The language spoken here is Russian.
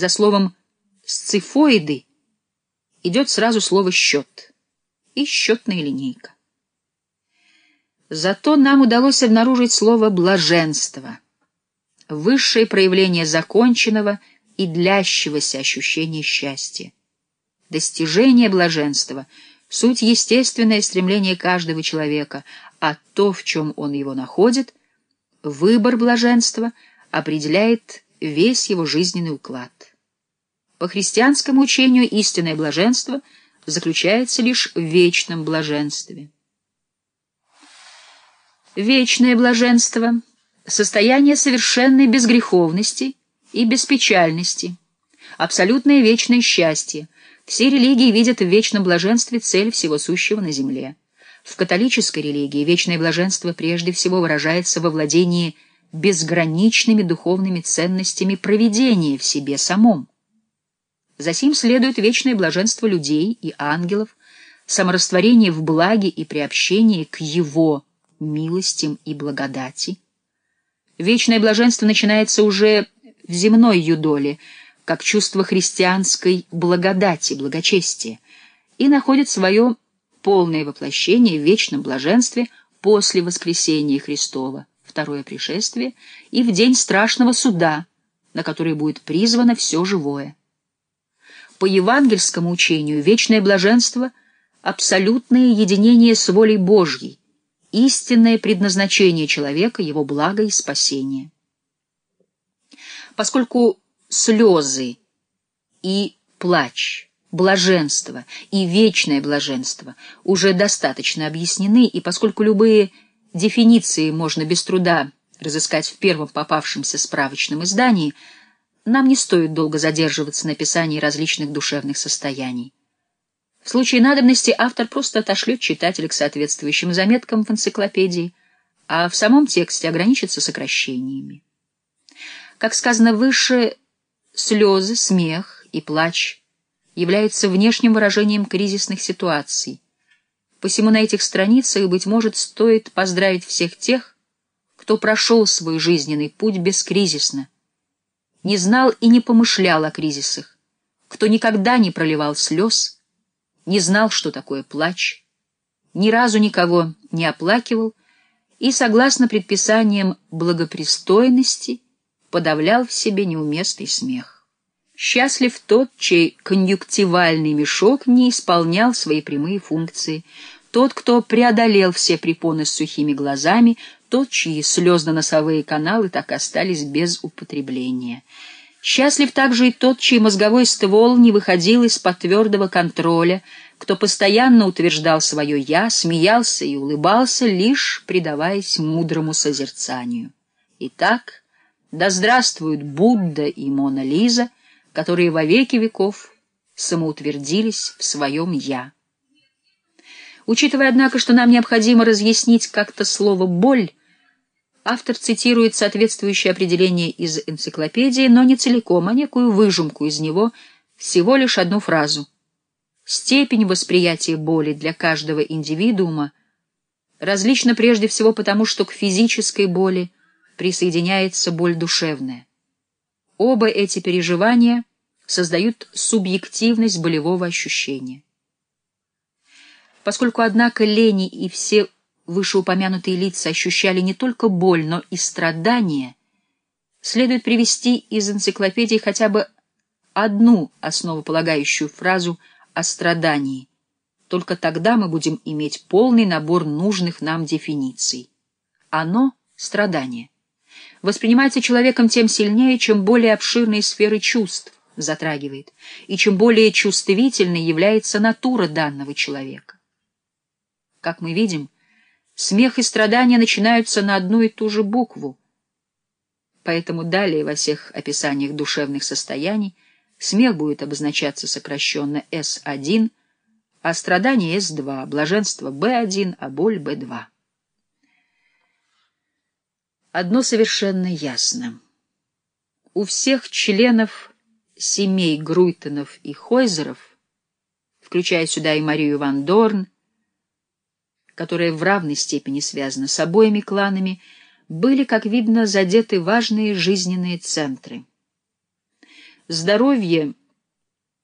За словом «сцифоиды» идет сразу слово «счет» и счетная линейка. Зато нам удалось обнаружить слово «блаженство», высшее проявление законченного и длящегося ощущения счастья. Достижение блаженства — суть естественное стремление каждого человека, а то, в чем он его находит, выбор блаженства определяет весь его жизненный уклад. По христианскому учению истинное блаженство заключается лишь в вечном блаженстве. Вечное блаженство — состояние совершенной безгреховности и беспечальности, абсолютное вечное счастье. Все религии видят в вечном блаженстве цель всего сущего на земле. В католической религии вечное блаженство прежде всего выражается во владении безграничными духовными ценностями провидения в себе самом. Засим следует вечное блаженство людей и ангелов, саморастворение в благе и приобщение к Его милостям и благодати. Вечное блаженство начинается уже в земной юдоле, как чувство христианской благодати, благочестия, и находит свое полное воплощение в вечном блаженстве после воскресения Христова, второе пришествие, и в день страшного суда, на который будет призвано все живое. По евангельскому учению вечное блаженство — абсолютное единение с волей Божьей, истинное предназначение человека, его благо и спасение. Поскольку слезы и плач, блаженство и вечное блаженство уже достаточно объяснены, и поскольку любые дефиниции можно без труда разыскать в первом попавшемся справочном издании — нам не стоит долго задерживаться на описании различных душевных состояний. В случае надобности автор просто отошлет читателя к соответствующим заметкам в энциклопедии, а в самом тексте ограничится сокращениями. Как сказано выше, слезы, смех и плач являются внешним выражением кризисных ситуаций. Посему на этих страницах, быть может, стоит поздравить всех тех, кто прошел свой жизненный путь бескризисно, не знал и не помышлял о кризисах, кто никогда не проливал слез, не знал, что такое плач, ни разу никого не оплакивал и, согласно предписаниям благопристойности, подавлял в себе неуместный смех. Счастлив тот, чей конъюнктивальный мешок не исполнял свои прямые функции, тот, кто преодолел все препоны с сухими глазами, тот, чьи слезно-носовые каналы так остались без употребления. Счастлив также и тот, чей мозговой ствол не выходил из-под твердого контроля, кто постоянно утверждал свое «я», смеялся и улыбался, лишь предаваясь мудрому созерцанию. Итак, да здравствуют Будда и Мона Лиза, которые во веки веков самоутвердились в своем «я». Учитывая, однако, что нам необходимо разъяснить как-то слово «боль», Автор цитирует соответствующее определение из энциклопедии, но не целиком, а некую выжимку из него, всего лишь одну фразу. Степень восприятия боли для каждого индивидуума различна прежде всего потому, что к физической боли присоединяется боль душевная. Оба эти переживания создают субъективность болевого ощущения. Поскольку, однако, лени и все вышеупомянутые лица ощущали не только боль, но и страдания, следует привести из энциклопедии хотя бы одну основополагающую фразу о страдании. Только тогда мы будем иметь полный набор нужных нам дефиниций. Оно — страдание. Воспринимается человеком тем сильнее, чем более обширные сферы чувств затрагивает, и чем более чувствительной является натура данного человека. Как мы видим, Смех и страдания начинаются на одну и ту же букву. Поэтому далее во всех описаниях душевных состояний смех будет обозначаться сокращенно С1, а страдание С2, блаженство Б1, а боль Б2. Одно совершенно ясно. У всех членов семей Груйтонов и Хойзеров, включая сюда и Марию Ван Дорн, которая в равной степени связана с обоими кланами, были, как видно, задеты важные жизненные центры. Здоровье